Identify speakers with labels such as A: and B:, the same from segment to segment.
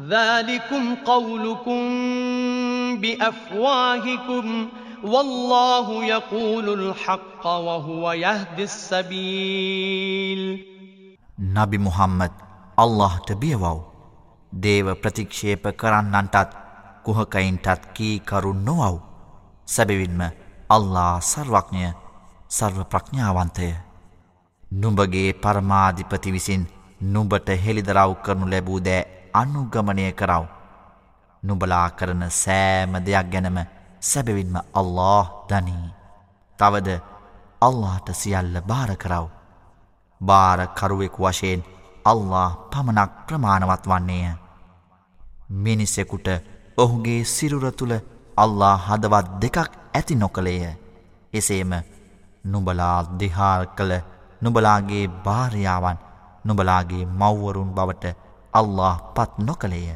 A: ذلكم قولكم بأفواهكم والله يقول الحق وهو يهدي السبيل.
B: نبي محمد الله تبيوව දේව ප්‍රතික්ෂේප කරන්නන්ටත් කුහකයින්ටත් කී කරු නොවව්. සැබවින්ම අල්ලා සර්වඥය සර්ව ප්‍රඥාවන්තය. නුඹගේ පරමාධිපති විසින් නුඹට හෙළිදරව් කරනු ලැබූ දෑ අනුගමනය කරව. නුබලා කරන සෑම දෙයක් ගැනම සැබවින්ම අල්له දනී. තවද අල්لهට සියල්ල භාර කරව. භාරකරුවෙක් වශයෙන් අල්له පමණක් ප්‍රමාණවත් වන්නේය. මිනිසෙකුට ඔහුගේ සිරුර තුළ අල්له හදවත් දෙකක් ඇති නොකළේය. එසේම නුබලා දෙහාල් කළ නුබලාගේ භාරයාවන් නුබලාගේ මව්වරුන් බවට අල්له පත් නොකළේය.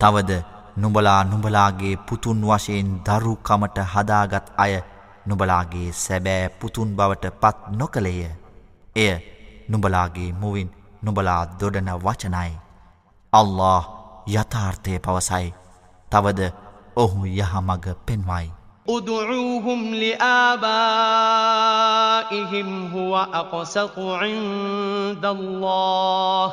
B: තවද නුඹලා නුඹලාගේ පුතුන් වශයෙන් දරුකමට හදාගත් අය නුඹලාගේ සැබෑ පුතුන් බවට පත් නොකළේය. එය නුඹලාගේ මුවින් නුඹලා දොඩන වචනයි. අල්له යථාර්ථය පවසයි. තවද ඔහු යහමග පෙන්වයි.
A: ادعوهم لآبائهم هو أقسط عند الله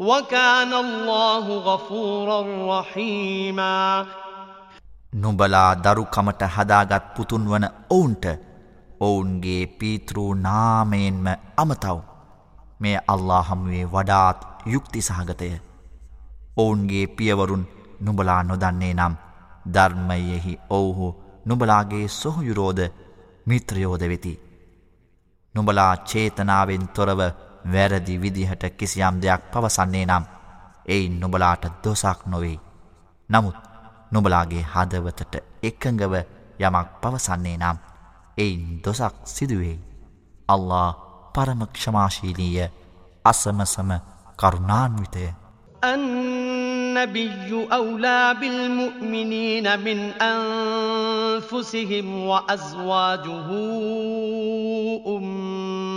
A: وكان الله غفورا رحيما
B: නුඹලා දරුකමට හදාගත් පුතුන් වන ඔවුන්ට ඔවුන්ගේ පීතෘ නාමයෙන්ම අමතව් මේ අල්ලා හමුවේ වඩාත් යුක්ති සහගතය ඔවුන්ගේ පියවරුන් නුබලා නොදන්නේ නම් ධර්මයෙහි ඔවුහු නුබලාගේ සොහොයුරෝධ මිත්‍රයෝධ වෙති. නුබලා චේතනාවෙන් තොරව වැරදි විදිහට කිසියම් දෙයක් පවසන්නේ නම් එයින් නොබලාට දොසක් නොවෙයි. නමුත් නොබලාගේ හදවතට එකඟව යමක් පවසන්නේ නම් එයින් දොසක් සිදුවෙයි. අල්له පරමක්ෂමාශීලීය අසමසම කරුණාන්විතය.
A: النبي أولى بالمؤمنين من أنفسهم وأزواجه أمهم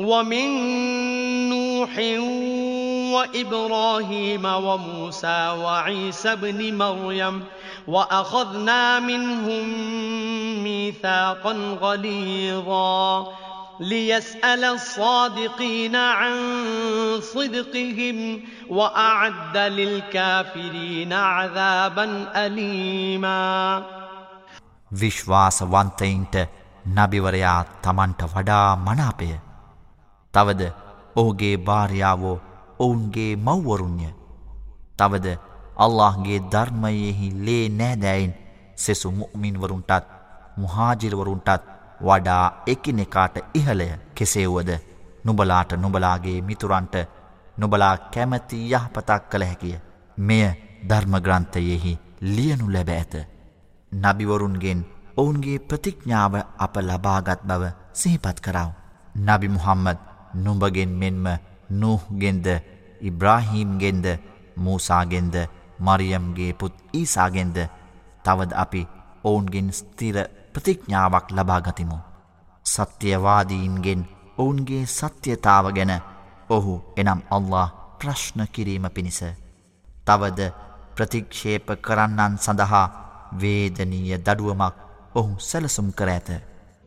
A: ومن نوح وإبراهيم وموسى وعيسى بن مريم وأخذنا منهم ميثاقا غليظا ليسأل الصادقين عن صدقهم وأعد للكافرين عذابا أليما
B: විශ්වාසවන්තයින්ට නබිවරයා තමන්ට වඩා මනාපය. තවද ඔහුගේ භාර්යාවෝ ඔවුන්ගේ මව්වරුන්ය. තවද අල්لهගේ ධර්මයෙහි ලේ නෑදෑයින් සෙසු මුමින්වරුන්ටත් මුහාජිරවරුන්ටත් වඩා එකිනෙකාට ඉහළය කෙසේවුවද නුබලාට නුබලාගේ මිතුරන්ට නුබලා කැමැති යහපතක් කළ හැකිය. මෙය ධර්මග්‍රන්ථයෙහි ලියනු ලැබ ඇත. නබිවරුන්ගෙන් ඔවුන්ගේ ප්‍රතිඥ්ඥාව අප ලබාගත් බව සිහිපත් කරව. නබි මුහම්මද නුඹගෙන් මෙන්ම නුහ්ගෙන්ද ඉබ්‍රාහීම්ගෙන්ද මූසාගෙන්ද මරියම්ගේ පුත් ඊසාගෙන්ද තවද අපි ඔවුන්ගෙන් ස්තිර ප්‍රතිඥ්ඥාවක් ලබාගතිමු. සත්‍යවාදීන්ගෙන් ඔවුන්ගේ සත්‍යතාව ගැන ඔහු එනම් අල්له ප්‍රශ්න කිරීම පිණිස. තවද ප්‍රතික්ෂේප කරන්නන් සඳහා වේදනීය දඩුවමක් ඔහු සැලසුම් කර ඇත.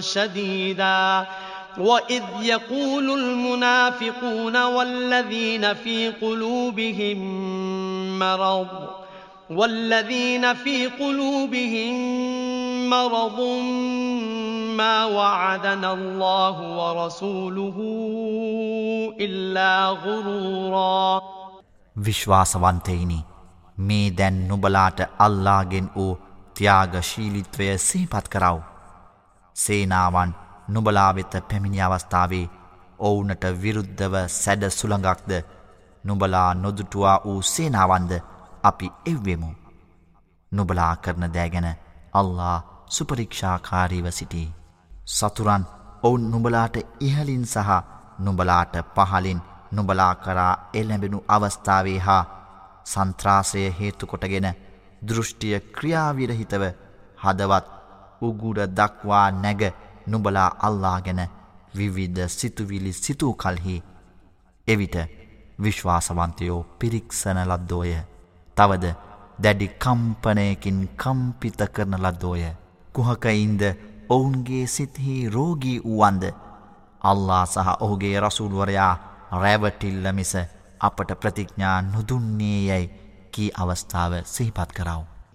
A: شديدا وإذ يقول المنافقون والذين في قلوبهم مرض والذين في قلوبهم مرض ما وعدنا الله ورسوله إلا غرورا
B: විශ්වාසවන්තයිනි මේ දැන් නුබලාට අල්ලාගෙන් වූ ත්‍යාගශීලිත්වය සිහිපත් කරව. සේනාවන් නුබලා වෙත පැමිණි අවස්ථාවේ ඔවුනට විරුද්ධව සැඩ සුළඟක්ද නුබලා නොදුටුවා වූ සේනාවන්ද අපි එව්වෙමු. නුබලා කරන දෑගැන අල්ලා සුපරික්ෂාකාරීව සිටී. සතුරන් ඔවුන් නුබලාට ඉහලින් සහ නුබලාට පහලින් නුබලා කරා එල්ලැබෙනු අවස්ථාවේ හා සන්ත්‍රාසය හේතුකොටගෙන දෘෂ්ටිය ක්‍රියාවිරහිතව හදවත් උගුඩ දක්වා නැග නුබලා අල්ලා ගැන විවිධ සිතුවිලි සිතූ කල්හි. එවිට විශ්වාසවන්තයෝ පිරික්සන ලද්දෝය. තවද දැඩි කම්පනයකින් කම්පිත කරන ලද්දෝය. කුහකයින්ද ඔවුන්ගේ සිත්හි රෝගී වුවන්ද අල්ලා සහ ඔහුගේ රසුල්වරයා රැවටිල්ල මිස අපට ප්‍රතිඥා නුදුන්නේ යැයි කී අවස්ථාව සිහිපත් කරව.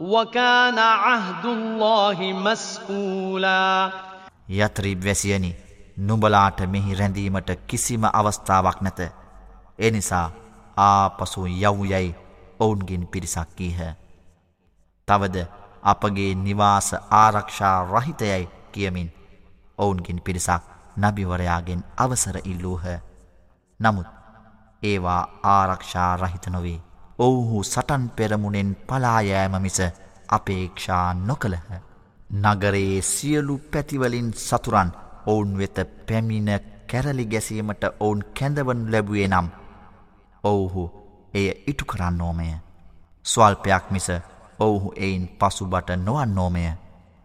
A: وكان عهد الله مسئولا
B: යත්‍රීබ් වැසියනි නුබලාට මෙහි රැඳීමට කිසිම අවස්ථාවක් නැත. එනිසා ආපසු යව් යැයි ඔවුන්ගෙන් පිරිසක් කීහ. තවද අපගේ නිවාස ආරක්ෂා රහිතයයි කියමින් ඔවුන්ගෙන් පිරිසක් නබිවරයාගෙන් අවසර ඉල්ලූහ. නමුත් ඒවා ආරක්ෂා රහිත නොවේ. ඔවුහු සටන් පෙරමුණෙන් පලායෑම මිස අපේක්ෂා නොකළහ. නගරයේ සියලු පැතිවලින් සතුරන් ඔවුන් වෙත පැමිණ කැරලි ගැසීමට ඔවුන් කැඳවන් ලැබුවේ නම් ඔවුහු එය ඉටු කරන්නෝමය. ස්වල්පයක් මිස ඔවුහු එයින් පසුබට නොවන්නෝමය.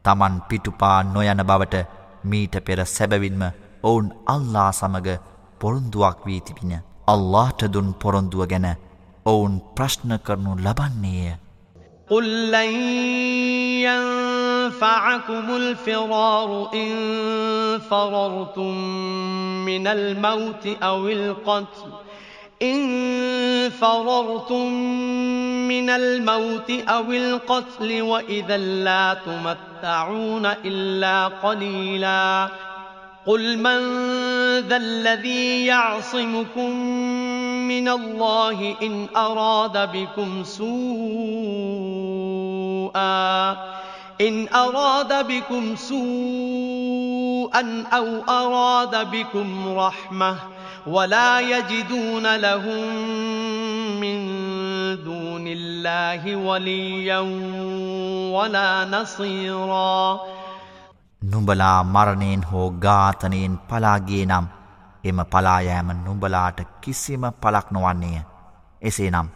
B: තමන් පිටුපා නොයන බවට මීට පෙර සැබවින්ම ඔවුන් අල්ලා සමග පොරුන්දුවක් වී තිබින. අල්ලාට දුන් පොරොන්දුව ගැන ඔවුන් ප්‍රශ්න කරනු ලබන්නේය.
A: قل لن ينفعكم الفرار إن فررتم من الموت أو القتل إن فررتم من الموت أو القتل وإذا لا تمتعون إلا قليلا قل من ذا الذي يعصمكم من الله إن أراد بكم سوءا إن أراد بكم سوءا أو أراد بكم رحمةً ولا يجدون لهم من دون الله وليا ولا نصيرا
B: නුඹලා මරණයෙන් හෝ ඝාතනයෙන් පලාගියේ නම් එම පලායෑම නුඹලාට කිසිම පලක් නොවන්නේය. එසේනම්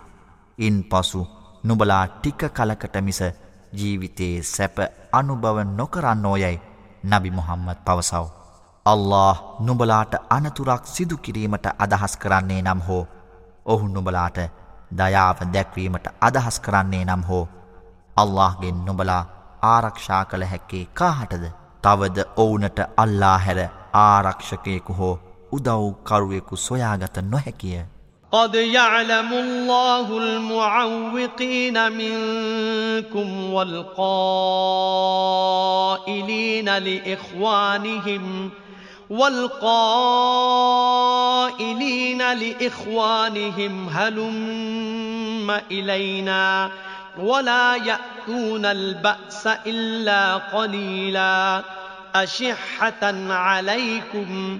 B: ඉන් පසු නුබලා ටික කලකට මිස ජීවිතයේ සැප අනුභව නොකරන්නෝයැයි නබි මොහම්මත් පවසව. අල්له නුබලාට අනතුරක් සිදුකිරීමට අදහස් කරන්නේ නම් හෝ ඔහු නුබලාට දයාව දැක්වීමට අදහස් කරන්නේ නම් හෝ අල්لهගෙන් නුබලා ආරක්ෂා කළ හැක්කේ කාහටද තවද ඔවුනට අල්ලා හැර ආරක්ෂකයෙකු හෝ උදව්කරුවෙකු සොයාගත නොහැකිය.
A: قد يعلم الله المعوقين منكم والقائلين لإخوانهم والقائلين لإخوانهم هلم إلينا ولا يأتون البأس إلا قليلا أشحة عليكم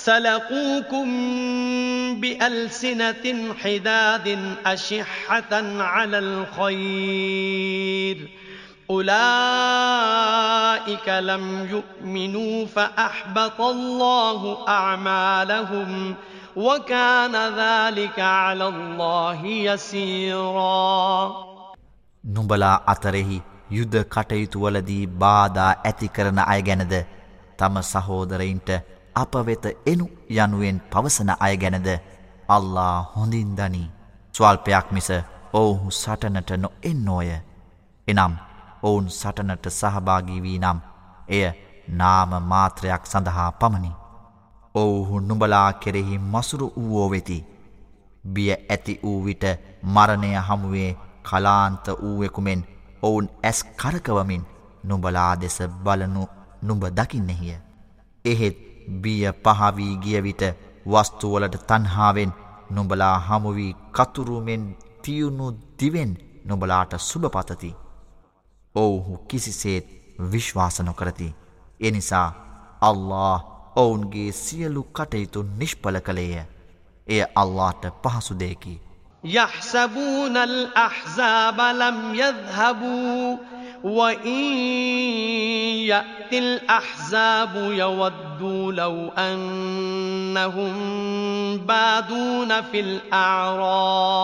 A: سلقوكم بألسنة حداد أشحة على الخير أولئك لم يؤمنوا فأحبط الله أعمالهم وكان ذلك على الله يسيرا
B: නුඹලා අතරෙහි යුද කටයුතුවලදී බාධා ඇති කරන අය ගැනද තම සහෝදරයින්ට අප වෙත එනු යනුවෙන් පවසන අය ගැනද අල්ලා හොඳින් දනී ස්වල්පයක් මිස ඔවුහු සටනට නො එන්නෝය එනම් ඔවුන් සටනට සහභාගී වී නම් එය නාම මාත්‍රයක් සඳහා පමණි. ඔවුහු නුඹලා කෙරෙහි මසුරු වූෝ වෙති. බිය ඇති වූ විට මරණය හමුවේ කලාන්ත වූවෙකුමෙන් ඔවුන් ඇස් කරකවමින් නුඹලා දෙස බලනු නුඹ දකින්නෙහිය. එහෙත් බිය පහවී ගිය විට වස්තුවලට තණ්හාවෙන් නුඹලා හමු වී කතුරුමෙන් තියුණු දිවෙන් නුඹලාට සුබපතති. ඔව්හු කිසිසේත් විශ්වාස නොකරති. ඒ නිසා අල්ලාහ් ඔවුන්ගේ සියලු කටයුතු නිෂ්ඵල කළේය. එය අල්ලාහට පහසු දෙයකි.
A: يحسبون الأحزاب لم يذهبوا وإن يأتي الأحزاب يودوا لو أنهم بادون في الأعراب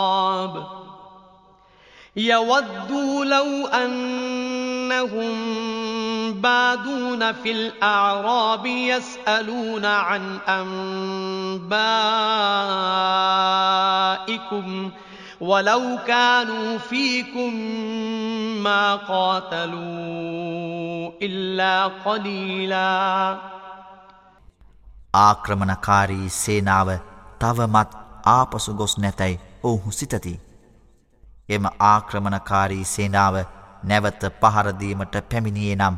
A: يودوا لو أنهم بادون في الأعراب يسألون عن أنبائكم ولو كانوا فيكم ما قاتلوا إلا قليلا
B: ආක්‍රමණකාරී සේනාව තවමත් ආපසු ගොස් නැතැයි ඔවුහු සිතති. එම ආක්‍රමණකාරී සේනාව නැවත පහරදීමට පැමිණියේ නම්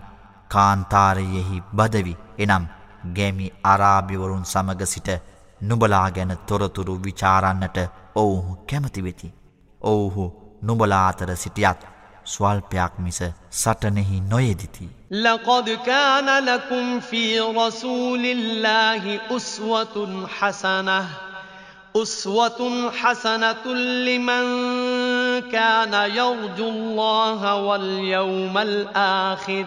B: කාන්තාරයෙහි බදවි එනම් ගැමි අරාභිවරුන් සමග සිට නුබලා ගැන තොරතුරු විචාරන්නට ඔවුහු කැමතිවෙති. ඔවුහු නුබලා අතර සිටියත් ස්වල්පයක් මිස සටනෙහි නොයෙදිති.
A: لقد كان لكم في رسول الله أسوة حسنة أسوة حسنة لمن كان يرجو الله واليوم الآخر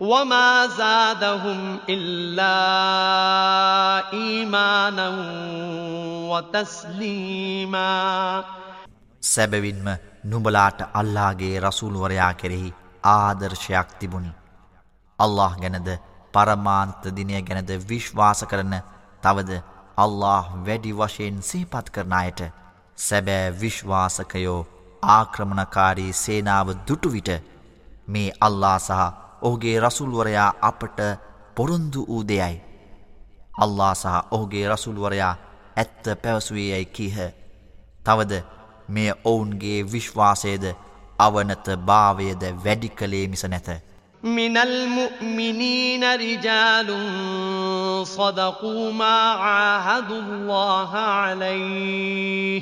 A: وما زادهم إلا إيمانا وتسليما
B: සැබවින්ම නුඹලාට අල්ලාගේ රසූල්වරයා කෙරෙහි ආදර්ශයක් තිබුණි. අල්له ගැනද පරමාන්ත දිනය ගැනද විශ්වාස කරන තවද අල්له වැඩි වශයෙන් සීපත් කරනයට සැබෑ විශ්වාසකයෝ ආක්‍රමණකාරී සේනාව දුටුවිට මේ අල්ලා සහ ඔහුගේ රසුල්වරයා අපට පොරොන්දු වූ දෙයයි. අල්ලා සහ ඔහුගේ රසුල්වරයා ඇත්ත පැවසුවයයි කීහ. තවද මේ ඔවුන්ගේ විශ්වාසයද අවනත භාවයද වැඩි කළේ මිස නැත.
A: من المؤمنين رجال صدقوا ما عاهدوا الله عليه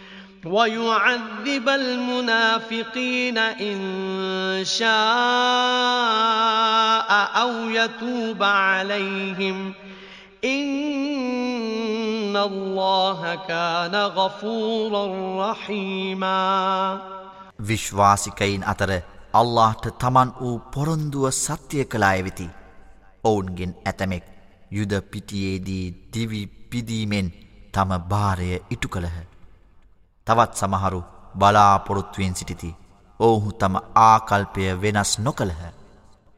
A: ويعذب المنافقين إن شاء أو يتوب عليهم إن الله كان غفورا رحيما
B: විශ්වාසිකයින් අතර අල්ලාහට තමන් වූ පොරොන්දුව සත්‍යය කළාය වෙති. ඔවුන්ගෙන් ඇතමෙක් යුද පිටියේදී දිවි පිදීමෙන් තම භාරය ඉටු කළහ. තවත් සමහරු බලාපොරොත්තුවෙන් සිටිති. ඔවුහු තම ආකල්පය වෙනස් නොකළහ.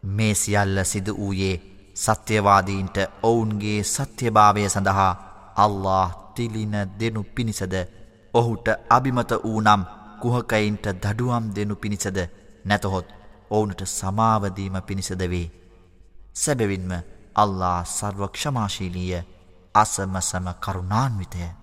B: මේ සියල්ල සිද වූයේ සත්‍යවාදීන්ට ඔවුන්ගේ සත්‍යභාවය සඳහා අල්له තිලින දෙනු පිණිසද ඔහුට අභිමත වූ නම් කුහකයින්ට දඩුවම් දෙනු පිණිසද නැතහොත් ඔවුනට සමාවදීම පිණිසද වේ. සැබවින්ම අල්ලා සර්වක්ෂමාශීලීය අසමසම කරුණාන්විතය.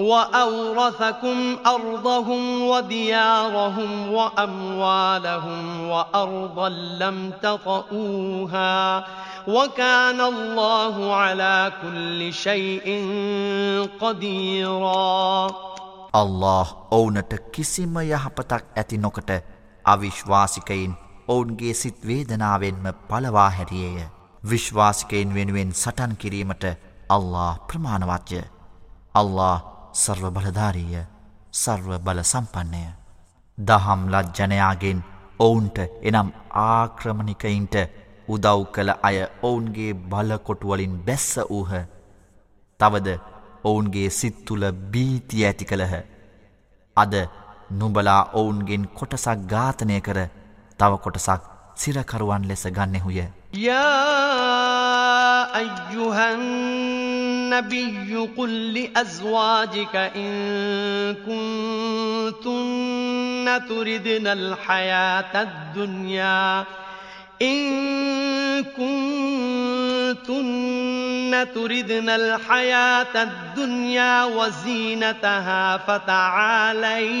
A: وأورثكم أرضهم وديارهم وأموالهم وأرضا لم تطئوها وكان الله على كل شيء قديرا.
B: الله ඔවුනට කිසිම යහපතක් ඇති නොකට අවිශ්වාසිකයින් ඔවුන්ගේ සිත් වේදනාවෙන්ම පලවා හැරියේය. විශ්වාසිකයින් වෙනුවෙන් සටන් කිරීමට අල්له ප්‍රමාණවත්ය. අල්له සර්ව බලධාරීය සර්ව බල සම්පන්නය. දහම් ලජ්ජනයාගෙන් ඔවුන්ට එනම් ආක්‍රමණිකයින්ට උදව් කළ අය ඔවුන්ගේ බලකොටුවලින් බැස්ස වූහ. තවද ඔවුන්ගේ සිත්තුල බීති ඇති කළහ. අද නුබලා ඔවුන්ගෙන් කොටසක් ඝාතනය කර තව කොටසක් සිරකරුවන් ලෙස ගන්නෙහුය.
A: يا أيها النبي قل لأزواجك إن كنتن تردن الحياة الدنيا إن كنتن تردن الحياة الدنيا وزينتها فتعالين.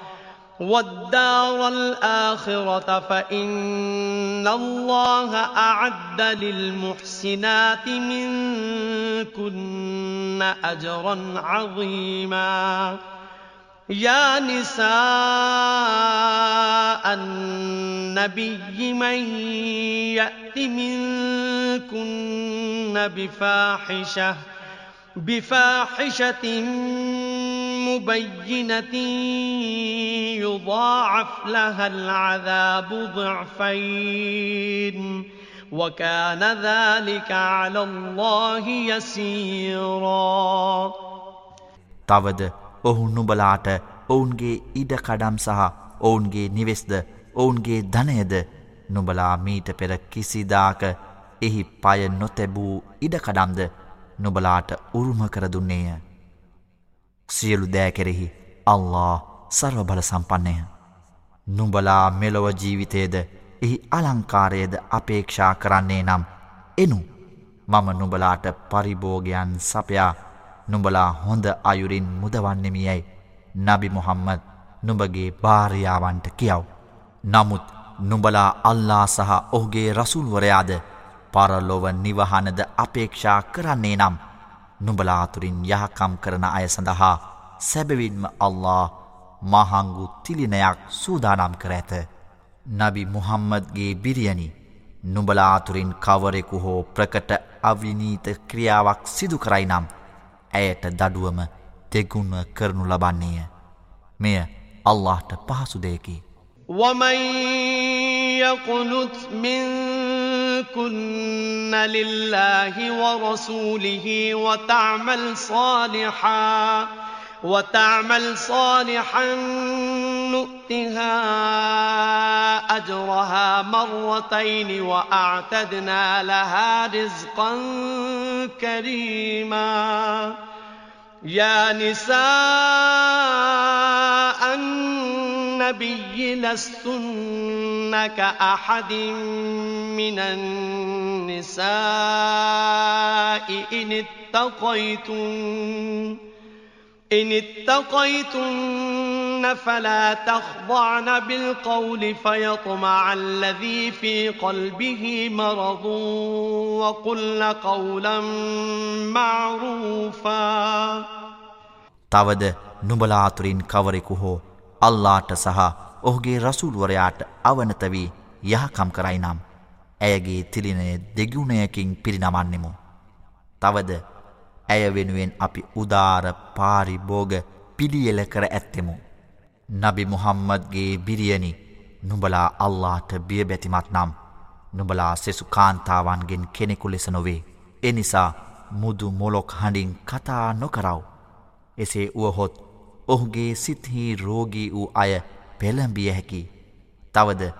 A: والدار الآخرة فإن الله أعد للمحسنات منكن أجرا عظيما. يا نساء النبي من يأت منكن بفاحشة بفاحشة مبينة يضاعف لها العذاب ضعفين وكان ذلك على الله يسيرا
B: තවද ඔහු නුබලාට ඔවුන්ගේ ඉඩකඩම් සහ ඔවුන්ගේ නිවෙස්ද ඔවුන්ගේ ධනයද නුබලා මීට පෙර කිසිදාක එහි පය නොතැබූ ඉඩකඩම්ද නුබලාට උරුම කර දුන්නේය. සියලු දෑ කෙරෙහි අල්له සර්ව බල සම්පන්නය. නුඹලා මෙලොව ජීවිතයේද එහි අලංකාරයද අපේක්ෂා කරන්නේ නම් එනු මම නුබලාට පරිභෝගයන් සපයා නුඹලා හොඳ අයුරින් මුදවන්නෙමියයි නබි මොහම්මද නුඹගේ භාරයාවන්ට කියව්. නමුත් නුඹලා අල්ලා සහ ඔහුගේ රසුල්වරයාද පරලොව නිවහනද අපේක්ෂා කරන්නේ නම් නුඹලාතුරින් යහකම් කරන අය සඳහා සැබවින්ම අල්له මහංගු තිලිනයක් සූදානම් කර ඇත. නබි මුහම්මදගේ බිරියනි නුඹලාතුරින් කවරෙකු හෝ ප්‍රකට අවිනීත ක්‍රියාවක් සිදු කරයි නම් ඇයට දඩුවම තෙගුණ කරනු ලබන්නේය. මෙය අල්لهට පහසුදයකි
A: ومن يقنت من منكن لله ورسوله وتعمل صالحا وتعمل صالحا نؤتها أجرها مرتين وأعتدنا لها رزقا كريما يا نساء لستن كأحد من النساء إن اتقيتن إن اتقيتن فلا تخضعن بالقول فيطمع الذي في قلبه مرض وقلن قولا معروفا
B: තවද නුඹලා අතුරින් කවරෙකු හෝ අල්ලාට සහ ඔහුගේ රසූල්වරයාට අවනත වී යහකම් කරයි නම් ඇයගේ තිලිනය දෙගුණයකින් පිරිනමන්නෙමු. තවද ඇය වෙනුවෙන් අපි උදාර පාරිභෝග පිළියෙල කර ඇත්තෙමු. නබි මුහම්මදගේ බිරියනි නුඹලා අල්ලාට බියබැතිමත් නම් නුඹලා සෙසු කාන්තාවන්ගෙන් කෙනෙකු ලෙස නොවේ. එනිසා මුදු මොලොක් හඬින් කතා නොකරව. එසේ වුවහොත් ඔහුගේ සිත්හි රෝගී වූ අය පෙළඹිය හැකි. තවද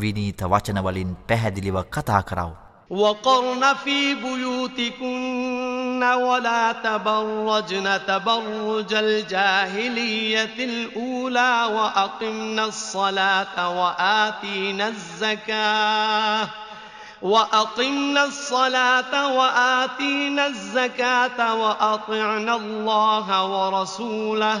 B: විනීත වචනවලින් පැහැදිලිව කතා කරව.
A: وقرن في بيوتكن ولا تبرجن تبرج الجاهلية الأولى وأقمنا الصلاة وآتينا الزكاة وأقمنا الصلاة وآتينا الزكاة وأطعنا الله ورسوله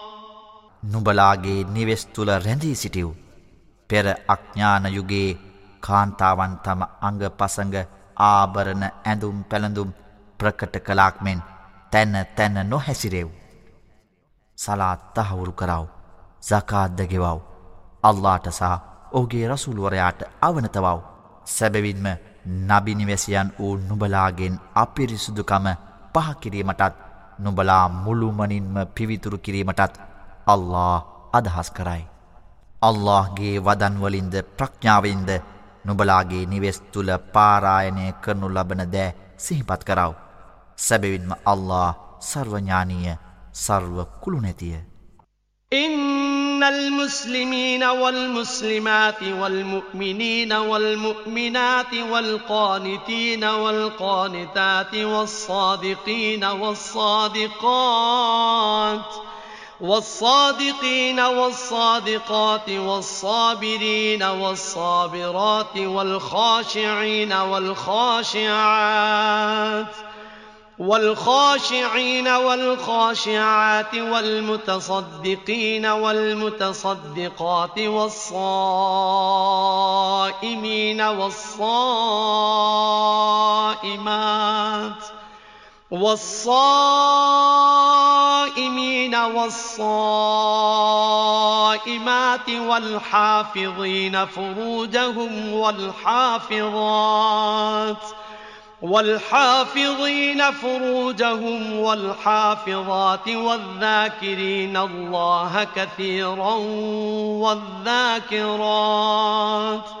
B: නුබලාගේ නිවෙස් තුළ රැඳී සිටිව්. පෙර අඥ්ඥානයුගේ කාන්තාවන් තම අඟ පසඟ ආභරණ ඇඳුම් පැළඳුම් ප්‍රකට කලාක් මෙන් තැන්න තැන්න නොහැසිරෙව්. සලාත් තහවුරු කරව සකාද්දගෙවව් අල්ලාට සහ ඕගේ රසුළුවරයාට අවනතවව් සැබවින්ම නබිනිවැසියන් වූ නුබලාගෙන් අපිරිසුදුකම පහකිරීමටත් නුබලා මුළුමනින්ම පිවිතුරු කිරීමටත් අල්ලා අදහස් කරයි. අල්لهගේ වදන්වලින්ද ප්‍රඥාවෙන්ද නුබලාගේ නිවෙස් තුළ පාරායනය කරනු ලබන දෑ සිහිපත් කරව. සැබවින්ම අල්له සර්වඥානීය සර්ව කුළුනැතිය.
A: إن المسلمين والمسلمات والمؤمنين والمؤمنات والقانتين والقانتات والصادقين والصادقات والصادقين والصادقات والصابرين والصابرات والخاشعين والخاشعات والخاشعين والخاشعات والمتصدقين والمتصدقات والصائمين والصائمات والصائمين والصائمات والحافظين فروجهم والحافظات والحافظين فروجهم والحافظات والذاكرين الله كثيرا والذاكرات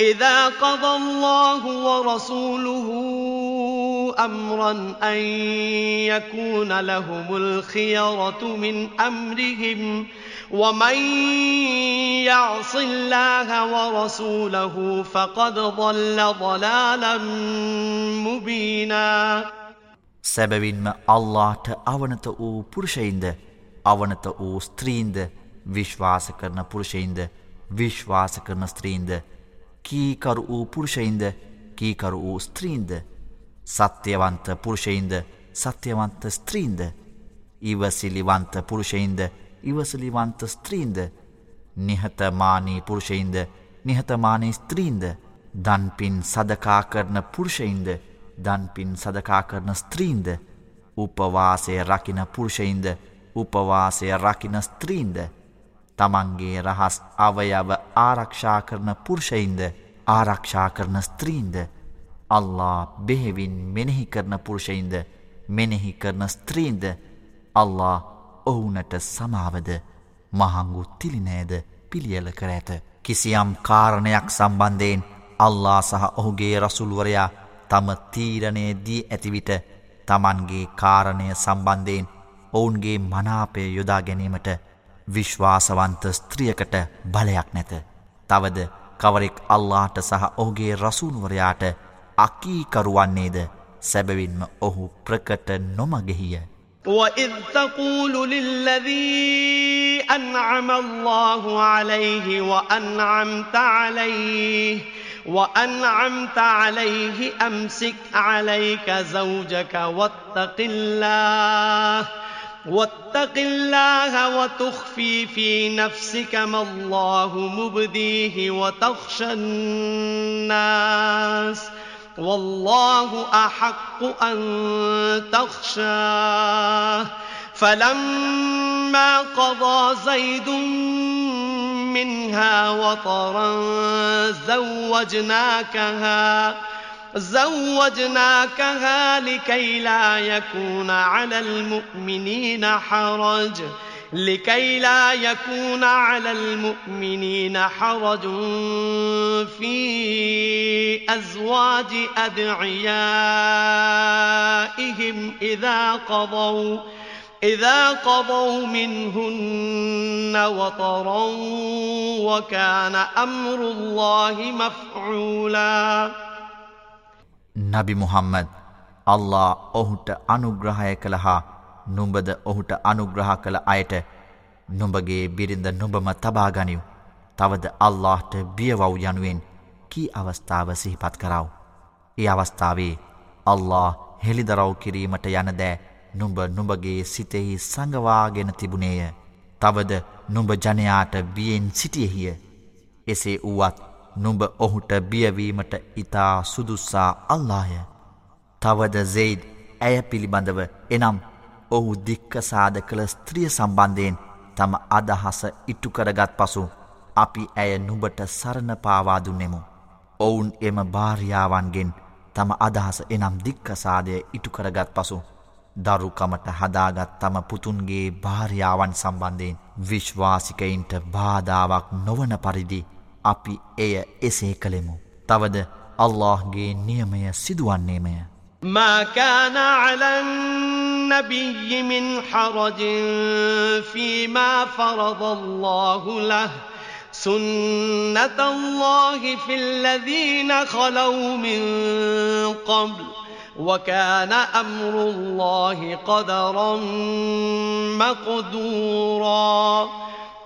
A: إذا قضى الله ورسوله أمرا أن يكون لهم الخيرة من أمرهم ومن يعص الله ورسوله فقد ضل ضلالا مبينا
B: සැබවින්ම අල්ලාට අවනත වූ පුරුෂයින්ද අවනත වූ ස්ත්‍රීන්ද විශ්වාස කරන පුරුෂයින්ද විශ්වාස කරන ස්ත්‍රීන්ද කීකරු වූ පුරුෂයින්ද කීකරු වූ ස්ත්‍රීන්ද? සත්‍යවන්ත පුරුෂයින්ද සත්‍යවන්ත ස්ත්‍රීන්ද? ඉවසිලිවන්ත පුරුෂයින්ද ඉවසලිවන්ත ස්ත්‍රීන්ද? නිහතමානී පුරුෂයින්ද නිහතමානී ස්ත්‍රීන්ද? දන්පින් සදකා කරන පුරුෂයින්ද දන්පින් සදකා කරන ස්ත්‍රීන්ද? උපවාසය රකින පුරුෂයින්ද උපවාසය රකින ස්ත්‍රීන්ද? තමන්ගේ රහස් අවයව ආරක්ෂා කරන පුරුෂයින්ද ආරක්ෂා කරන ස්ත්‍රීන්ද අල්ලා බෙහෙවින් මෙනෙහි කරන පුරුෂයින්ද මෙනෙහි කරන ස්ත්‍රීන්ද අල්ලා ඔවුනට සමාවද මහංගු තිලිනෑද පිළියල කර ඇත. කිසියම් කාරණයක් සම්බන්ධයෙන් අල්ලා සහ ඔහුගේ රසුල්වරයා තම තීරණය දී ඇතිවිට තමන්ගේ කාරණය සම්බන්ධයෙන් ඔවුන්ගේ මනාපය යොදා ගැනීමට විශ්වාසවන්ත ස්ත්‍රියකට බලයක් නැත. තවද කවරෙක් අල්ලාට සහ ඔහුගේ රසූනුවරයාට අකීකරුවන්නේද සැබවින්ම ඔහු ප්‍රකට නොමගෙහිය.
A: وإذ تقول للذي أنعم الله عليه وأنعمت عليه وأنعمت عليه أمسك عليك زوجك واتق الله واتق الله وتخفي في نفسك ما الله مبديه وتخشى الناس ۖ والله أحق أن تخشاه. فلما قضى زيد منها وطرا زوجناكها زوجناكها لكي لا يكون على المؤمنين حرج. لكي لا يكون على المؤمنين حرج في أزواج أدعيائهم إذا قضوا إذا قضوا منهن وطرا وكان أمر الله مفعولا.
B: නබි මුහම්මද. අල්ලා ඔහුට අනුග්‍රහය කළ හා නුඹද ඔහුට අනුග්‍රහ කළ අයට නුඹගේ බිරිඳ නුඹම තබාගනිව් තවද අල්لهට බියවව් යනුවෙන් කී අවස්ථාව සිහිපත් කරව. ඒ අවස්ථාවේ අල්له හෙළිදරව් කිරීමට යනදෑ නුඹ නුඹගේ සිතෙහි සඟවාගෙන තිබුණේය. තවද නුඹ ජනයාට බියෙන් සිටියහිය. එසේ වුවත් නුඹ ඔහුට බියවීමට ඉතා සුදුස්සා අල්ලාය. තවද සෙයිඩ් ඇය පිළිබඳව එනම් ඔහු දික්කසාද කළ ස්ත්‍රිය සම්බන්ධයෙන් තම අදහස ඉටුකරගත් පසු අපි ඇය නුබට සරණ පාවාදුන්නෙමු. ඔවුන් එම භාර්යාවන්ගෙන් තම අදහස එනම් දික්කසාදය ඉටුකරගත් පසු දරුකමට හදාගත් තම පුතුන්ගේ භාර්යාවන් සම්බන්ධයෙන් විශ්වාසිකයින්ට බාධාවක් නොවන පරිදි අපි එය එසේ කළෙමු. තවද අල්لهගේ නියමය සිදුවන්නේමය.
A: ماكان على النبي من حرج فيما فرض الله له سنة الله في الذين خلوا من قبل وكان أمر الله قدرا مقدورا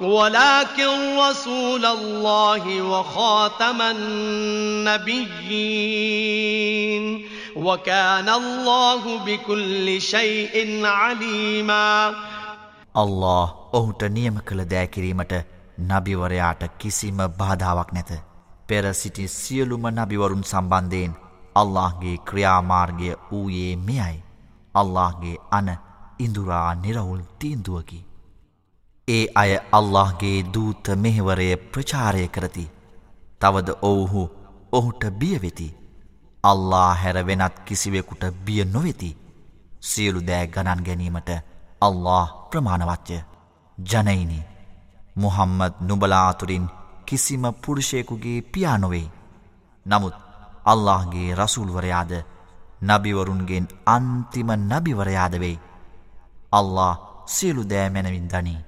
A: ولكن رسول الله وخاتم النبيين وكان الله بكل شيء عليما
B: الله ඔහුට නියම කළ දෑ කිරීමට නබිවරයාට කිසිම බාධාවක් නැත. පෙර සිටි සියලුම නබිවරුන් සම්බන්ධයෙන් අල්ලාහගේ ක්‍රියාමාර්ගය වූයේ මෙයයි. අල්ලාහගේ අන ඉඳුරා නිරවුල් තීන්දුවකි. ඒ අය අල්لهගේ දූත මෙහෙවරය ප්‍රචාරය කරති. තවද ඔවුහු ඔහුට බියවෙති. අල්ලා හැර වෙනත් කිසිවෙකුට බිය නොවෙති. සියලු දෑ ගණන් ගැනීමට අල්له ප්‍රමාණවච්චය. ජනයිනි මුහම්මද නුබලාතුරින් කිසිම පුරුෂයකුගේ පියානොවෙයි. නමුත් අල්لهගේ රසුල්වරයාද නබිවරුන්ගෙන් අන්තිම නබිවරයාද වෙයි. අල්له සියලු දෑමැනවින් දනී.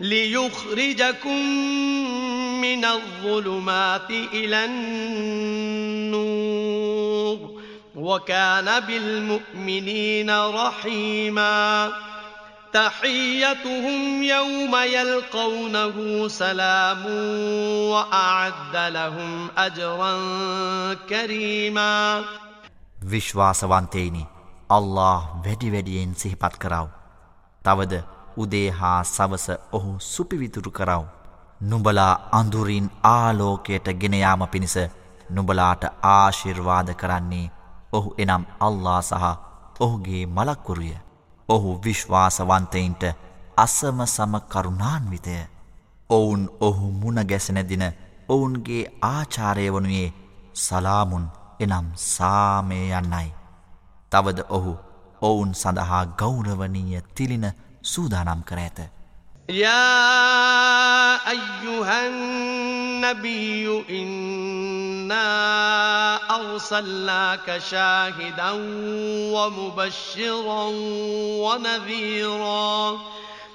A: ليخرجكم من الظلمات إلى النور وكان بالمؤمنين رحيما تحيتهم يوم يلقونه سلام وأعد لهم أجرا كريما
B: විශ්වාසවන්තේනි අල්له වැඩි වැඩියෙන් සිහිපත් කරව. තවද උදේ හා සවස ඔහු සුපිවිතුරු කරව. නුඹලා අඳුරින් ආලෝකයට ගෙනයාම පිණිස නුඹලාට ආශිර්වාද කරන්නේ ඔහු එනම් අල්ලා සහ ඔහුගේ මලක්කුරුය. ඔහු විශ්වාසවන්තයින්ට අසම සම කරුණාන්විතය. ඔවුන් ඔහු මුණගැසෙනදින ඔවුන්ගේ ආචාරය වනුයේ සලාමුන් එනම් සාමය යන්නයි. තවද ඔහු ඔවුන් සඳහා ගෞරවනීය තිලින سودا نام کرے
A: يا أيها النبي إنا أرسلناك شاهدا ومبشرا ونذيرا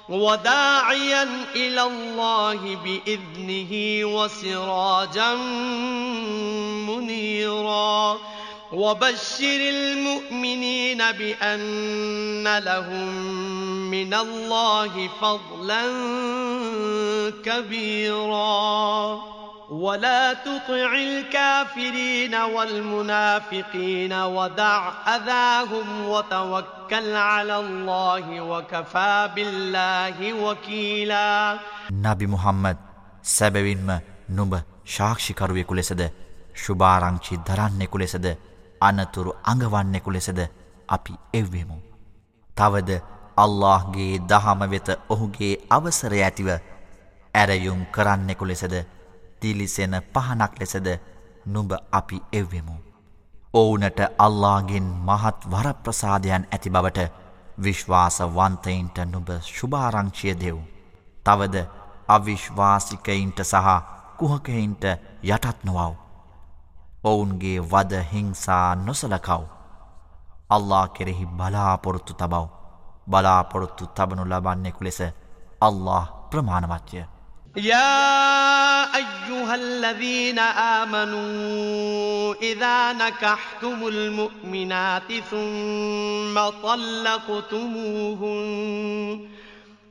A: وداعيا إلى الله بإذنه وسراجا منيرا وبشر المؤمنين بأن لهم من الله فضلا كبيرا. ولا تطع الكافرين والمنافقين ودع أذاهم وتوكل على الله وكفى بالله وكيلا.
B: نبي محمد سببين ما نوب شاكشي كروي كل سد شبارانشي دران كل سد අනතුරු අඟවන්නෙකු ලෙසද අපි එව්වෙමු. තවද අල්لهගේ දහම වෙත ඔහුගේ අවසර ඇතිව ඇරයුම් කරන්නෙකු ලෙසද තිලිසෙන පහනක් ලෙසද නුඹ අපි එව්වෙමු. ඔවුනට අල්ලාගෙන් මහත් වරප්‍රසාදයන් ඇති බවට විශ්වාසවන්තයින්ට නුබ ශුභාරංචිය දෙව්. තවද අවිශ්වාසිකයින්ට සහ කුහකයින්ට යටත් නොවව්. ඔවුන්ගේ වද හිංසා නොසලකව්. අල්ලා කෙරෙහි බලාපොරොත්තු තබව. බලාපොරොත්තු තබනු ලබන්නෙකු ලෙස අල්له ප්‍රමාණවත්ය.
A: يا أيها الذين آمنوا إذا نكحتم المؤمنات ثم طلقتموهن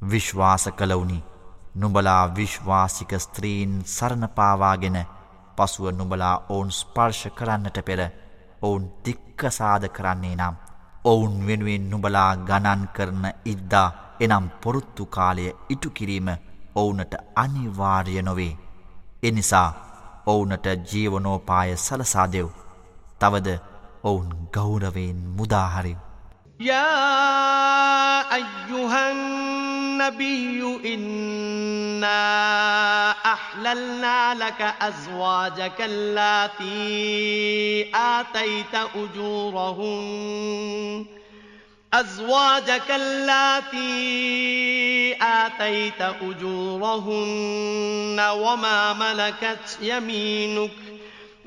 B: විශ්වාස කළවුනි නුඹලා විශ්වාසික ස්ත්‍රීන් සරණපාවාගෙන පසුව නුඹලා ඔවුන් ස්පර්ශ කරන්නට පෙර ඔවුන් දික්කසාද කරන්නේ නම් ඔවුන් වෙනුවෙන් නුබලා ගණන් කරන ඉද්දා එනම් පොරොත්තු කාලය ඉටු කිරීම ඔවුනට අනිවාර්ය නොවේ. එනිසා ඔවුනට ජීවනෝපාය සලසාදෙව්. තවද ඔවුන් ගෞරවයෙන් මුදාහරිව්.
A: يا أيها النبي إنا أحللنا لك أزواجك اللاتي آتيت أجورهن. أزواجك اللاتي آتيت أجورهن وما ملكت يمينك.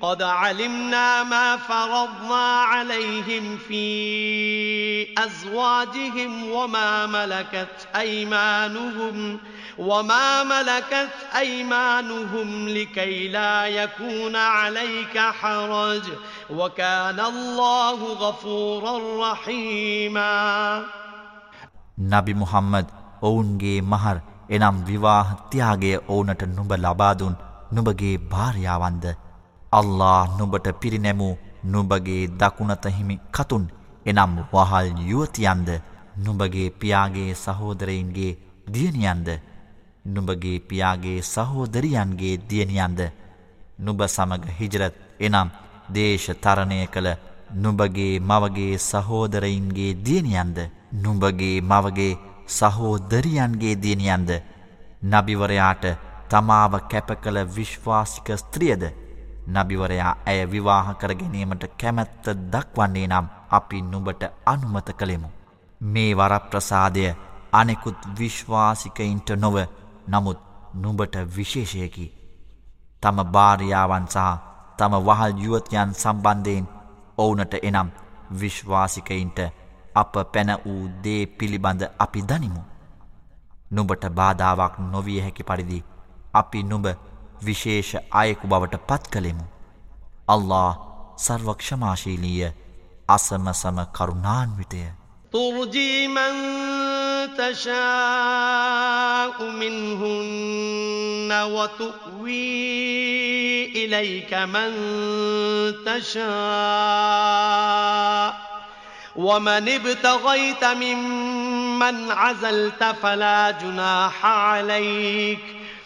A: قد علمنا ما فرضنا عليهم في أزواجهم وما ملكت أيمانهم وما ملكت أيمانهم لكي لا يكون عليك حرج وكان الله غفورا رحيما
B: නබි මුහම්මද් ඔවුන්ගේ මහර් එනම් විවාහ ත්‍යාගය ඕනට නුඹ ලබාදුන් නුබගේ භාර්යාවන්ද අල්له නුබට පිරිනැමූ නුබගේ දකුණතහිමි කතුන් එනම් වහල් යුවතියන්ද නුබගේ පියාගේ සහෝදරයින්ගේ දියනියන්ද නුබගේ පියාගේ සහෝදරියන්ගේ දියනියන්ද නුබ සමග හිජරත් එනම් දේශ තරණය කළ නුබගේ මවගේ සහෝදරයින්ගේ දියනියන්ද නුඹගේ මවගේ සහෝදරියන්ගේ දියනියන්ද නබිවරයාට තමාව කැප කළ විශ්වාසික ස්ත්‍රියද නබිවරයා ඇය විවාහ කර ගැනීමට කැමැත්ත දක්වන්නේ නම් අපි නුබට අනුමත කළෙමු. මේ වරප්‍රසාදය අනෙකුත් විශ්වාසිකයින්ට නොව නමුත් නුබට විශේෂයකි. තම භාරියාවන් සහ තම වහල් යුවතයන් සම්බන්ධයෙන් ඔවුනට එනම් විශ්වාසිකයින්ට අප පැන වූ දේ පිළිබඳ අපි දනිමු. නුබට බාධාවක් නොවිය හැකි පරිදි අපි නුබ විශේෂ අයෙකු බවට පත් කළෙමු. අල්له සර්වක්ෂමාශීලීය අසම
A: සම කරුණාන්විතය. تشاء منهن وتؤوي إليك من تشاء ومن ابتغيت ممن عزلت فلا جناح عليك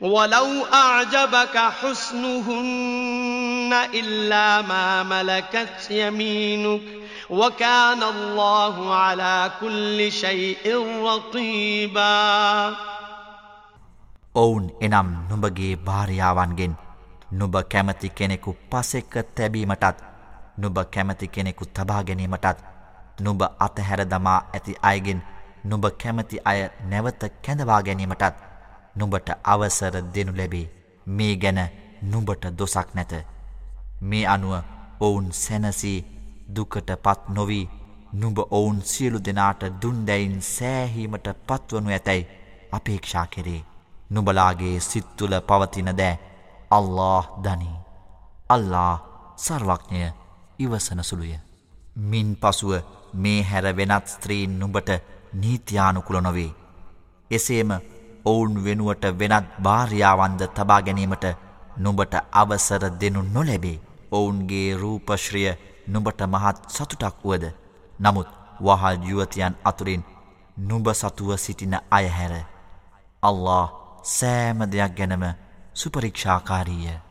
A: ولو أعجبك حسنهن إلا ما ملكت يمينك وكان الله على كل شيء رقيبا
B: ඔවුන් එනම් නුඹගේ භාරයාවන්ගෙන් නුබ කැමති කෙනෙකු පසෙක්ක තැබීමටත් නුබ කැමති කෙනෙකු තබා ගැනීමටත් නුබ අතහැර දමා ඇති අයගෙන් නුබ කැමති අය නැවත කැඳවා ගැනීමටත් නුඹට අවසර දෙනු ලැබේ. මේ ගැන නුඹට දොසක් නැත. මේ අනුව ඔවුන් සැනසී දුකට පත් නොවී. නුඹ ඔවුන් සියලු දෙනාට දුන්දැයින් සෑහීමට පත්වනු ඇතැයි අපේක්ෂා කෙරේ. නුබලාගේ සිත්තුල පවතින දෑ අල්له දනී. අල්ලා සර්වඥය ඉවසන සුළුය. මින් පසුව මේ හැර වෙනත් ස්ත්‍රීන් නුඹට නීතියානුකුල නොවේ. එසේම ඔවුන් වෙනුවට වෙනත් භාර්යාවන්ද තබා ගැනීමට නුඹට අවසර දෙනු නොලැබේ. ඔවුන්ගේ රූපශ්‍රිය නුඹට මහත් සතුටක් වුවද? නමුත් වහල් යුවතියන් අතුරින් නුඹ සතුව සිටින අයහැර අල්له සෑම දෙයක් ගැනම සුපරීක්ෂාකාරීය.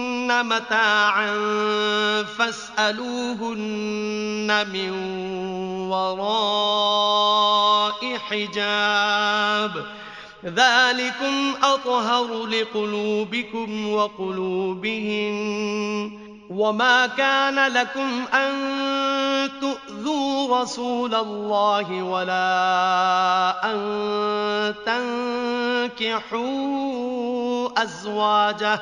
A: متاعا فاسألوهن من وراء حجاب ذلكم أطهر لقلوبكم وقلوبهم وما كان لكم أن تؤذوا رسول الله ولا أن تنكحوا أزواجه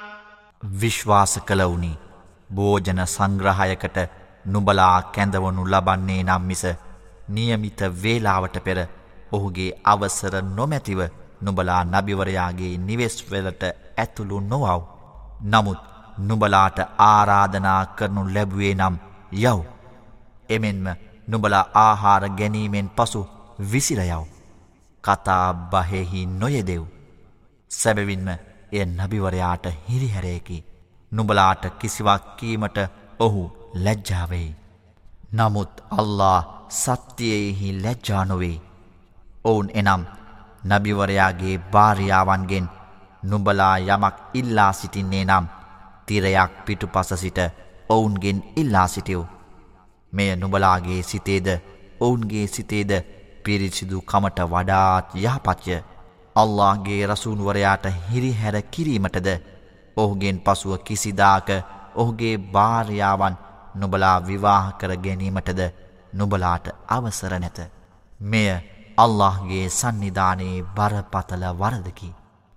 B: විශ්වාස කළවුනි භෝජන සංග්‍රහයකට නුබලා කැඳවනු ලබන්නේ නම් මිස නියමිත වේලාවට පෙර ඔහුගේ අවසර නොමැතිව නුබලා නබිවරයාගේ නිවෙස්වෙලට ඇතුළු නොවව්. නමුත් නුබලාට ආරාධනා කරනු ලැබුවේ නම් යව්. එමෙන්ම නුබලා ආහාර ගැනීමෙන් පසු විසිරයව්. කතා බහෙහි නොයෙදෙව්. සැබවින්ම එය නබිවරයාට හිරිහැරයකි. නුබලාට කිසිවක් කීමට ඔහු ලැජ්ජාවෙයි. නමුත් අල්له සත්‍යයෙහි ලැජ්ජානොවේ. ඔවුන් එනම් නබිවරයාගේ භාරියාවන්ගෙන් නුබලා යමක් ඉල්ලා සිටින්නේ නම් තිරයක් පිටු පස සිට ඔවුන්ගෙන් ඉල්ලා සිටියව්. මෙය නුබලාගේ සිතේද ඔවුන්ගේ සිතේද පිරිසිදු කමට වඩාත් යහපච්චය අල්لهගේ රසූන්වරයාට හිරිහැර කිරීමටද ඔහුගෙන් පසුව කිසිදාක ඔහුගේ භාර්යාවන් නොබලා විවාහ කර ගැනීමටද නොබලාට අවසර නැත. මෙය අල්لهගේ සන්නිධානයේ බරපතල වරදකි.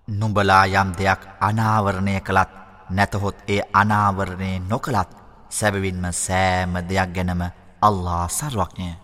B: නුඹලා යම් දෙයක් අනාවරණය කළත් නැතහොත් ඒ අනාවරණය නොකළත් සැබවින්ම සෑම දෙයක් ගැනම අල්ලා සර්වක්ඥය.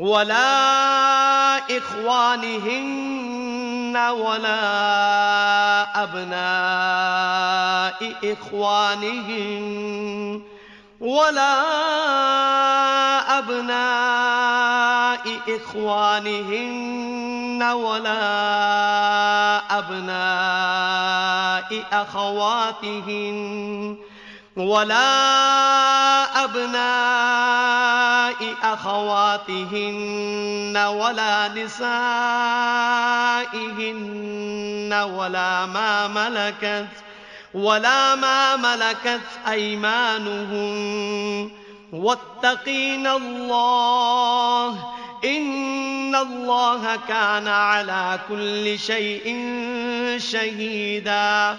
A: ولا إخوانهن ولا أبناء إخوانهن ولا أبناء إخوانهن ولا أبناء أخواتهن ولا أبناء أخواتهن ولا نسائهن ولا ما ملكت ولا ما ملكت أيمانهم واتقين الله إن الله كان على كل شيء شهيدا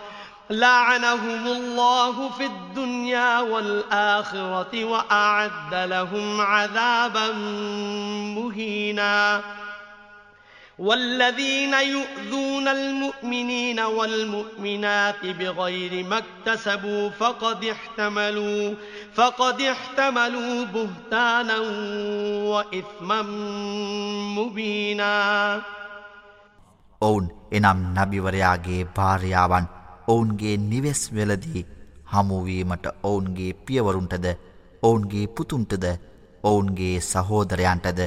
A: لعنهم الله في الدنيا والآخرة وأعد لهم عذابا مهينا والذين يؤذون المؤمنين والمؤمنات بغير ما اكتسبوا فقد احتملوا فقد احتملوا بهتانا وإثما مبينا
B: ඔවුන් එනම් නබිවරයාගේ භාර්යාවන් ඔවුන්ගේ නිවෙස් වෙලදී හමුුවීමට ඔවුන්ගේ පියවරුන්ටද ඔවුන්ගේ පුතුන්ටද ඔවුන්ගේ සහෝදරයන්ටද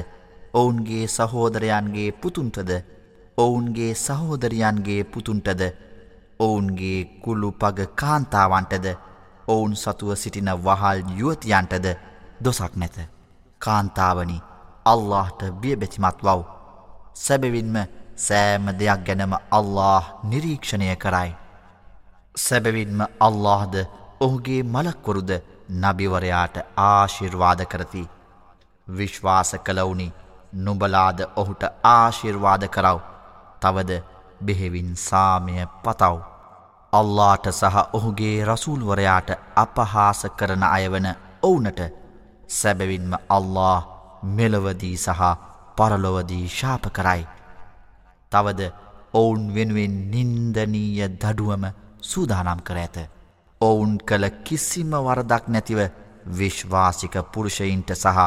B: ඔවුන්ගේ සහෝදරයන්ගේ පුතුන්ටද ඔවුන්ගේ සහෝදරයන්ගේ පුතුන්ටද ඔවුන්ගේ කුළු පග කාන්තාවන්ටද ඔවුන් සතුව සිටින වහල් යුවතියන්ටද දොසක් නැත කාන්තාවනි අල්لهට බියබැතිමත් වව් සැබවින්ම සෑම දෙයක් ගැනම අල්له නිරීක්ෂණය කරයි. සැබවින්ම අල්لهද ඔහුගේ මලක්වරුද නබිවරයාට ආශිර්වාද කරති. විශ්වාස කළවුනි නුබලාද ඔහුට ආශිර්වාද කරව. තවද බෙහෙවින් සාමය පතව්. අල්ලාට සහ ඔහුගේ රසූල්වරයාට අපහාස කරන අයවන ඔවුනට සැබවින්ම අල්له මෙලොවදී සහ පරලොවදී ශාප කරයි. තවද ඔවුන් වෙනුවෙන් නින්දනීය දඩුවම සූදානම් කර ඇත. ඔවුන් කළ කිසිම වරදක් නැතිව විශ්වාසික පුරුෂයින්ට සහ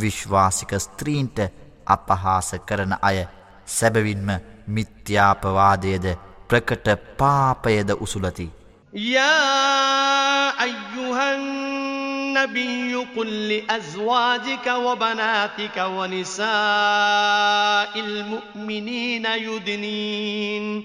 B: විශ්වාසික ස්ත්‍රීන්ට අපහාස කරන අය සැබවින්ම මිත්‍යාපවාදයද ප්‍රකට පාපයද උසුලති.
A: يا أيها النبي قل لأزواجك وبناتك ونساء المؤمنين يدنين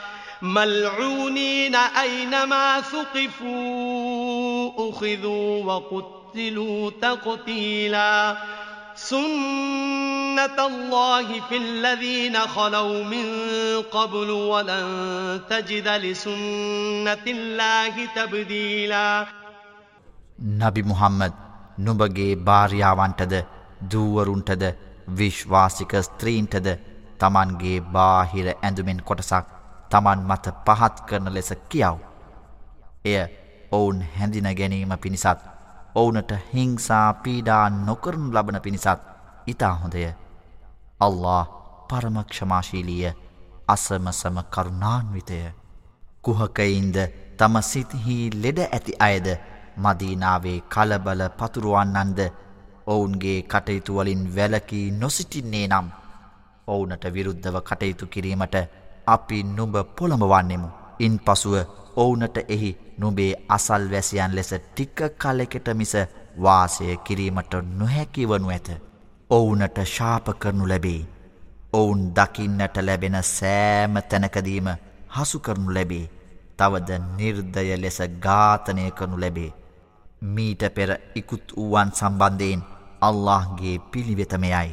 A: ملعونين أينما ثقفوا أخذوا وقتلوا قتلوا تقتيلا سنة الله في الذين خلوا من قبل ولن تجد لسنة الله تبديلا
B: නබි මුහම්මද නුබගේ භාර්යාවන්ටද දූවරුන්ටද විශ්වාසික ස්ත්‍රීන්ටද තමන්ගේ බාහිර ඇඳුමෙන් කොටසක් තමන් මත පහත් කරන ලෙස කියව්. එය ඔවුන් හැඳින ගැනීම පිණිසත් ඔවුනට හිංසා පීඩා නොකරනු ලබන පිණිසත් ඉතා හොඳය. අල්له පරමක්ෂමාශීලිය අසමසම කරුණාන්විතය. කුහකයින්ද තම සිතිහි ලෙඩ ඇති අයද මදීනාවේ කලබල පතුරුවන්නන්ද ඔවුන්ගේ කටයුතුවලින් වැලකී නොසිටින්නේ නම් ඔවුනට විරුද්ධව කටයුතු කිරීමට අපි නුඹ පොළඹවන්නෙමු. ඉන් පසුව ඔවුනට එහි නුබේ අසල් වැසියන් ලෙස ටික්ක කලෙකෙට මිස වාසය කිරීමට නොහැකිවනු ඇත. ඔවුනට ශාප කරනු ලැබේ. ඔවුන් දකින්නට ලැබෙන සෑම තැනකදීම හසු කරනු ලැබේ. තවද නිර්දය ලෙස ඝාතනය කරනු ලැබේ. මීට පෙර ඉකුත් වූවන් සම්බන්ධයෙන් අල්لهගේ පිළිවෙතමයයි.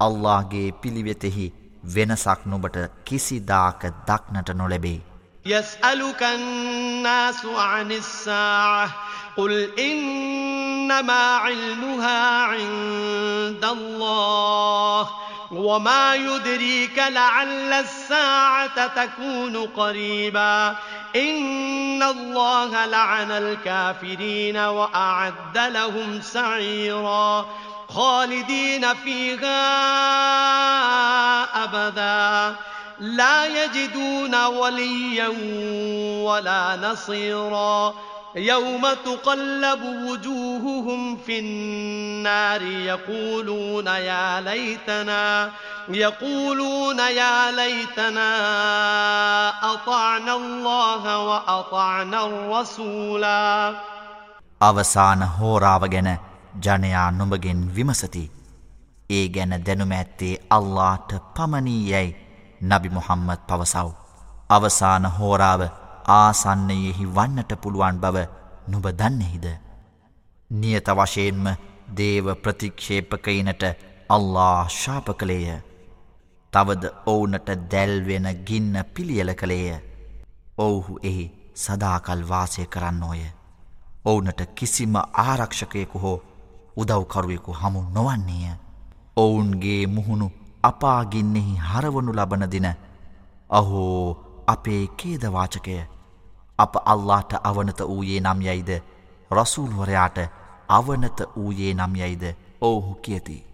B: අල්لهගේ පිළිවෙතෙහි වෙනසක් නොබට කිසිදාක දක්නට නොලැබේ.
A: يسألك الناس عن الساعة قل إنما علمها عند الله وما يدريك لعل الساعة تكون قريبا إن الله لعن الكافرين وأعد لهم سعيرا خالدين فيها أبداً لا يجدون وليا ولا نصيرا يوم تقلب وجوههم في النار يقولون يا ليتنا يقولون يا ليتنا أطعنا الله وأطعنا الرسولا
B: අවසාන හෝරාව ගැන ජනයා නුඹගෙන් විමසති. ඒ ගැන දැනුම ඇත්තේ අල්ලාට පමණී යැයි නබි මුහම්මත් පවසව්. අවසාන හෝරාව ආසන්නයෙහි වන්නට පුළුවන් බව නුබ දන්නෙහිද. නියත වශයෙන්ම දේව ප්‍රතික්ෂේපකයිනට අල්له ශාප කළේය. තවද ඔවුනට දැල්වෙන ගින්න පිළියල කළේය. ඔවුහු එහි සදාකල් වාසය කරන්නෝය. ඔවුනට කිසිම ආරක්ෂකයෙකු හෝ උදව්කරුවෙකු හමු නොවන්නේය. ඔවුන්ගේ මුහුණු අපාගින්නෙහි හරවනු ලබන දින අහෝ අපේ කේදවාචකය අප අල්ලාට අවනත වූයේ නම් යයිද රසූල්වරයාට අවනත වූයේ නම් යයිද ඔවුහු කියති.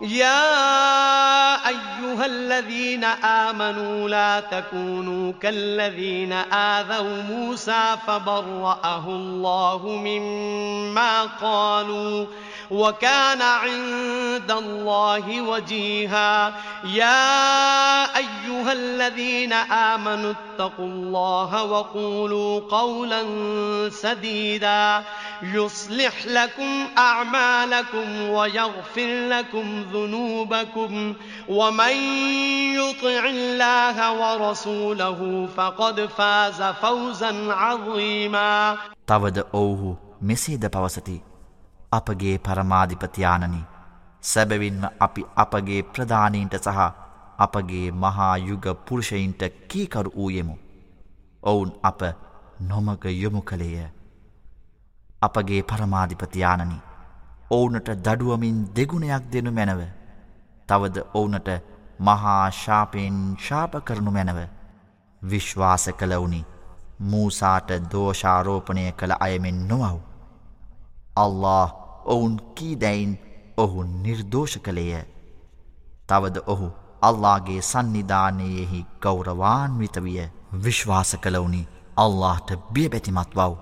A: يا أيها الذين آمنوا لا تكونوا كالذين آذوا موسى فبرأه الله مما قالوا وكان عند الله وجيها يا أيها الذين آمنوا اتقوا الله وقولوا قولا سديدا يصلح لكم أعمالكم ويغفر لكم ذنوبكم ومن يطع الله ورسوله فقد فاز فوزا عظيما
B: තවද ඔවුහු මෙසේද පවසති අපගේ පරමාධිපතියානනි සැබවින්ම අපි අපගේ ප්‍රධානීන්ට සහ අපගේ මහා යුග පුරුෂයින්ට කීකරු වූයෙමු. ඔවුන් අප නොමග යොමු කළේය. අපගේ පරමාධිපතියානනි ඔවුනට දඩුවමින් දෙගුණයක් දෙනු මැනව. තවද ඔවුනට මහා ශාපයෙන් ශාප කරනු මැනව විශ්වාස කළවුනි මූසාට දෝෂාරෝපණය කළ අයමෙන් නොවව්. අල්له ඔවුන් කීදැයින් ඔහු නිර්දෝෂ කළේය. තවද ඔහු අල්ලාගේ සන්නිධානයෙහි ගෞරවාන්විත විය. විශ්වාස කළවුනි අල්ලාහට බියබැතිමත් වව්.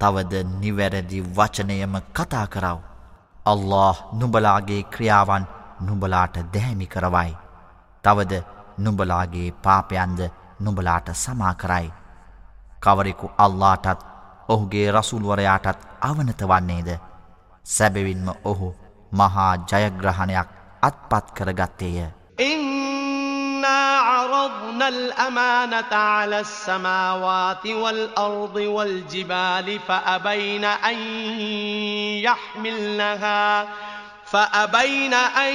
B: තවද නිවැරදි වචනයම කතා කරව. අල්له නුඹලාගේ ක්‍රියාවන් නුඹලාට දැහැමි කරවයි. තවද නුඹලාගේ පාපයන්ද නුඹලාට සමාකරයි. කවරෙකු අල්ලාටත් ඔහුගේ රසුල්වරයාටත් අවනත වන්නේද. සැබවින්ම ඔහු මහා ජයග්‍රහණයක් අත්පත් කරගත්තේය.
A: إنا عرضنا الأمانة على السماوات والأرض والجبال فأبين أن يحملنها فأبين أن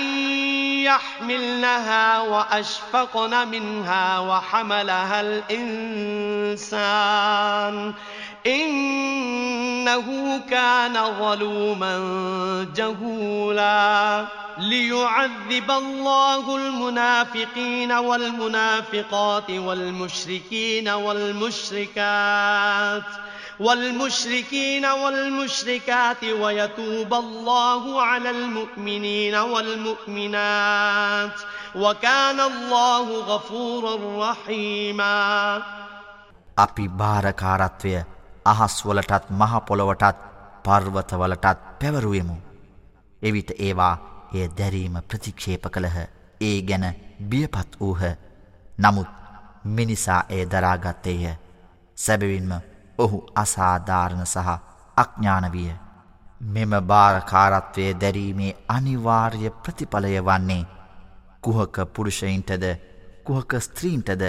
A: يحملنها وأشفقن منها وحملها الإنسان إنه كان ظلوما جهولا ليعذب الله المنافقين والمنافقات والمشركين والمشركات والمشركين والمشركات ويتوب الله على المؤمنين والمؤمنات وكان الله غفورا رحيما
B: අපි භාරකාරත්වය අහස්වලටත් මහපොළොවටත් පර්වතවලටත් පැවරුවෙමු. එවිට ඒවා එය දැරීම ප්‍රතික්ෂේප කළහ. ඒ ගැන බියපත් වූහ. නමුත් මිනිසා එය දරාගත්තේය. සැබවින්ම ඔහු අසාධාරණ සහ අඥ්ඥාන විය. මෙම භාරකාරත්වය දැරීමේ අනිවාර්ය ප්‍රතිඵලය වන්නේ කුහක පුරුෂයින්ටද කුහක ස්ත්‍රීන්ටද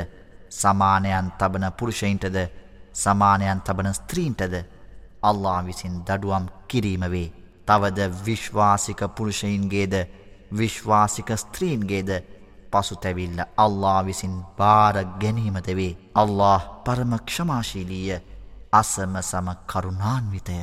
B: සමානයන් තබන පුරුෂයින්ටද සමානයන් තබන ස්ත්‍රීන්ටද අල්ලා විසින් දඩුවම් කිරීම වේ තවද විශ්වාසික පුරුෂයින්ගේද විශ්වාසික ස්ත්‍රීන්ගේද පසුතැවිල්ල අල්ලා විසින් භාර ගැනීමද වේ. අල්له පරම ක්ෂමාශීලීය අසම සම කරුණාන්විතය.